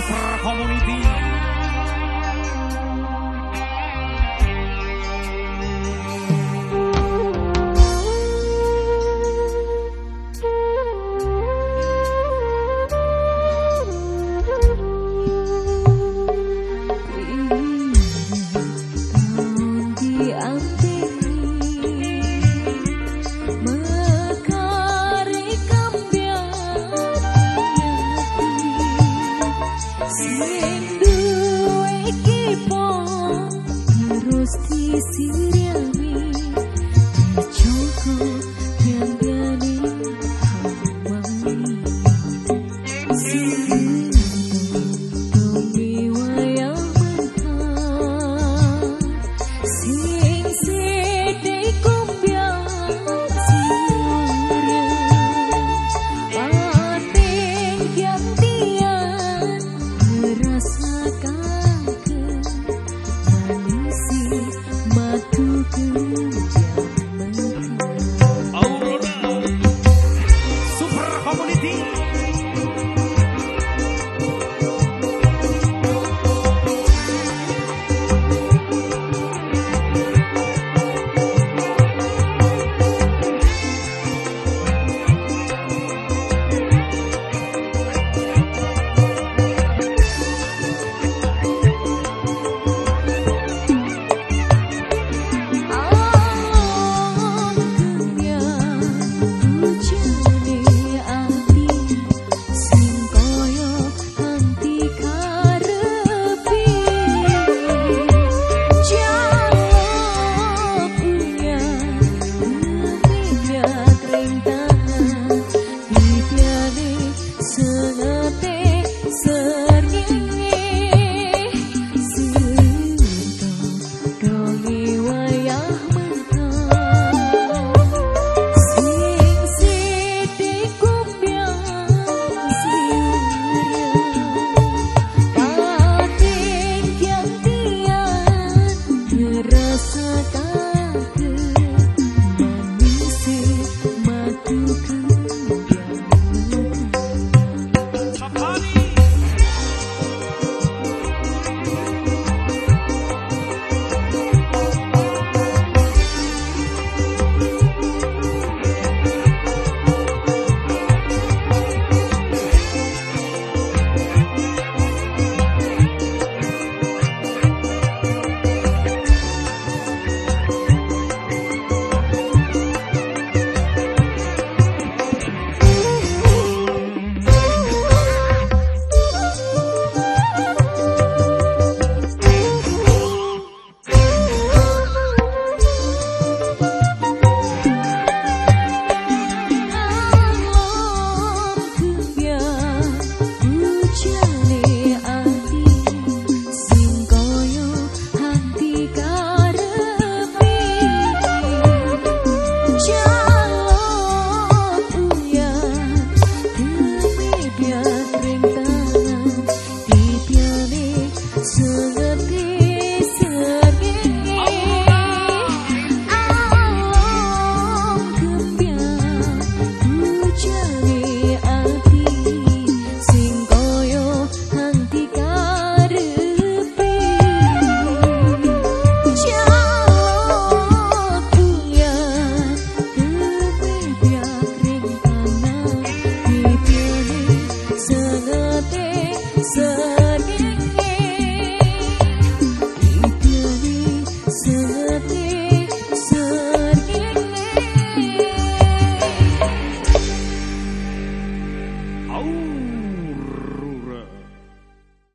Super Community Terus disirah